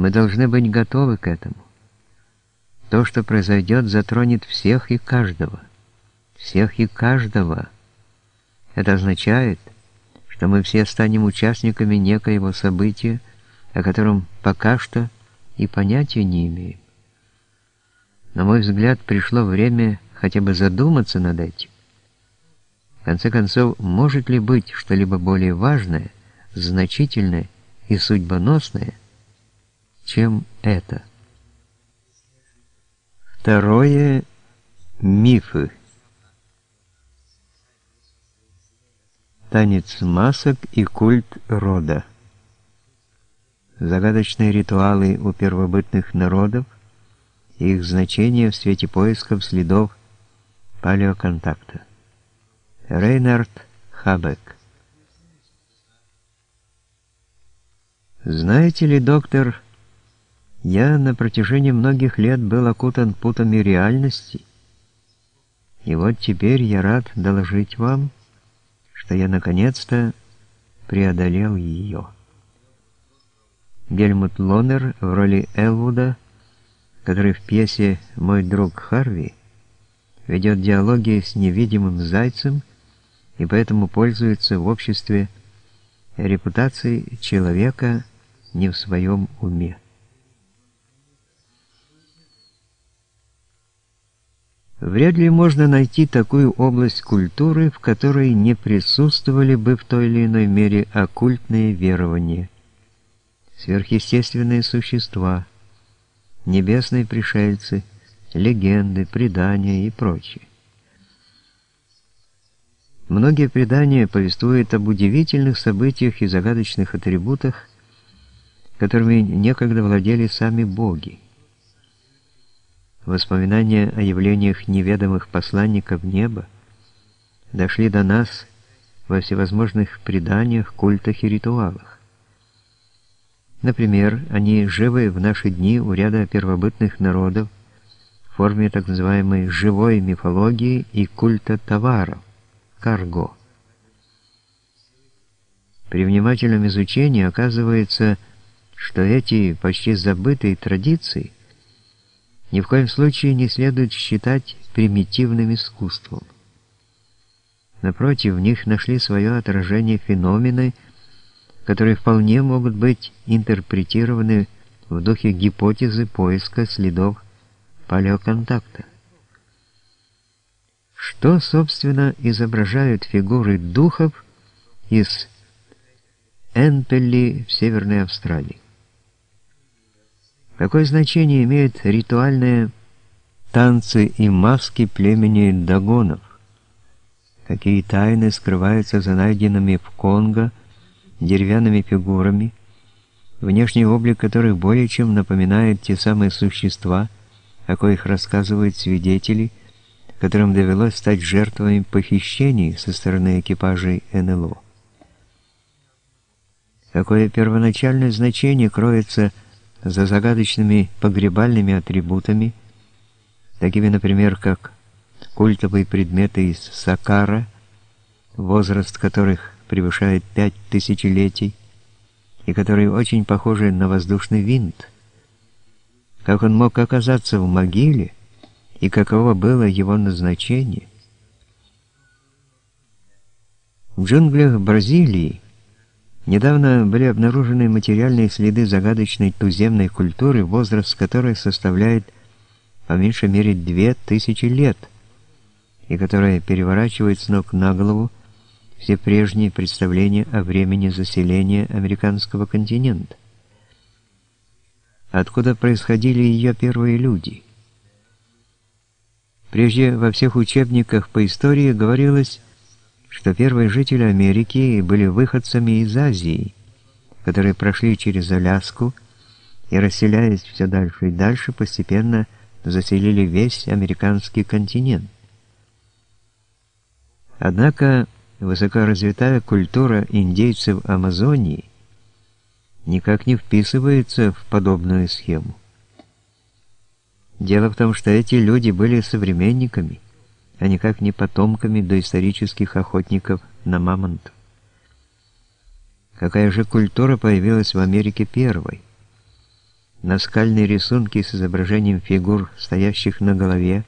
Мы должны быть готовы к этому. То, что произойдет, затронет всех и каждого. Всех и каждого. Это означает, что мы все станем участниками некоего события, о котором пока что и понятия не имеем. На мой взгляд, пришло время хотя бы задуматься над этим. В конце концов, может ли быть что-либо более важное, значительное и судьбоносное, чем это? Второе – мифы. Танец масок и культ рода. Загадочные ритуалы у первобытных народов и их значение в свете поисков следов палеоконтакта. Рейнард Хабек Знаете ли, доктор, я на протяжении многих лет был окутан путами реальности, и вот теперь я рад доложить вам, что я наконец-то преодолел ее. Гельмут Лонер в роли Элвуда, который в пьесе «Мой друг Харви» ведет диалоги с невидимым зайцем и поэтому пользуется в обществе репутацией человека не в своем уме. Вряд ли можно найти такую область культуры, в которой не присутствовали бы в той или иной мере оккультные верования, сверхъестественные существа, небесные пришельцы, легенды, предания и прочее. Многие предания повествуют об удивительных событиях и загадочных атрибутах, которыми некогда владели сами боги. Воспоминания о явлениях неведомых посланников неба дошли до нас во всевозможных преданиях, культах и ритуалах. Например, они живы в наши дни у ряда первобытных народов в форме так называемой живой мифологии и культа товаров карго. При внимательном изучении оказывается, что эти почти забытые традиции ни в коем случае не следует считать примитивным искусством. Напротив, в них нашли свое отражение феномены, которые вполне могут быть интерпретированы в духе гипотезы поиска следов палеоконтакта. Что, собственно, изображают фигуры духов из Энпелли в Северной Австралии? Какое значение имеют ритуальные танцы и маски племени Дагонов? Какие тайны скрываются за найденными в Конго деревянными фигурами, внешний облик которых более чем напоминает те самые существа, о коих рассказывают свидетели, которым довелось стать жертвами похищений со стороны экипажей НЛО. Какое первоначальное значение кроется за загадочными погребальными атрибутами, такими, например, как культовые предметы из Сакара, возраст которых превышает пять тысячелетий, и которые очень похожи на воздушный винт. Как он мог оказаться в могиле, и каково было его назначение. В джунглях Бразилии недавно были обнаружены материальные следы загадочной туземной культуры, возраст которой составляет по меньшей мере две тысячи лет, и которая переворачивает с ног на голову все прежние представления о времени заселения американского континента. Откуда происходили ее первые люди – Прежде во всех учебниках по истории говорилось, что первые жители Америки были выходцами из Азии, которые прошли через Аляску и, расселяясь все дальше и дальше, постепенно заселили весь американский континент. Однако высокоразвитая культура индейцев Амазонии никак не вписывается в подобную схему. Дело в том, что эти люди были современниками, а никак не потомками доисторических охотников на мамонтов. Какая же культура появилась в Америке первой? наскальные рисунки с изображением фигур, стоящих на голове,